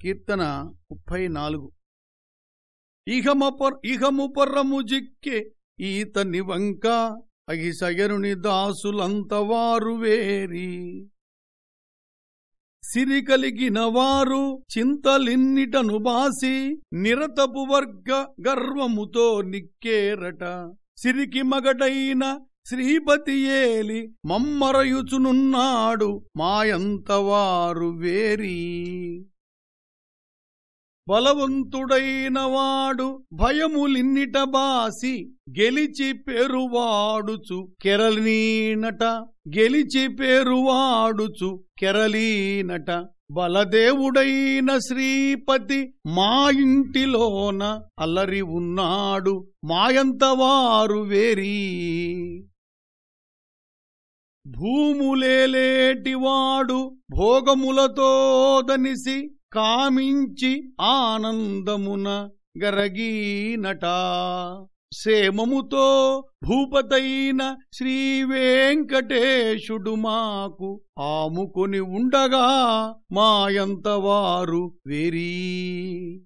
కీర్తన ముప్పై నాలుగు ఇహమపర్ ఇహముపర్రము జిక్కే ఈతని వంక అగిసయరుని దాసులంతవారు వేరి. సిరి కలిగిన వారు చింతలిన్నిటను బాసి నిరతపు వర్గ గర్వముతో నిక్కేరట. సిరికి మగడైన శ్రీపతి ఏలి మమ్మరయుచునున్నాడు మాయంతవారు వేరీ. బలవంతుడైన వాడు భయములిన్నిట బాసి గెలిచి పేరువాడుచు కెరలీనట గెలిచి పేరువాడుచు కెరలీనట బలదేవుడైన శ్రీపతి మా ఇంటిలోన అల్లరి ఉన్నాడు మాయంతవారు వేరీ భూములేలేటివాడు భోగములతోదనిసి కామించి ఆనందమున గరగీనట. సేమముతో భూపతైన శ్రీవేంకటేశుడు మాకు ఆముకొని ఉండగా మాయంతవారు వేరీ.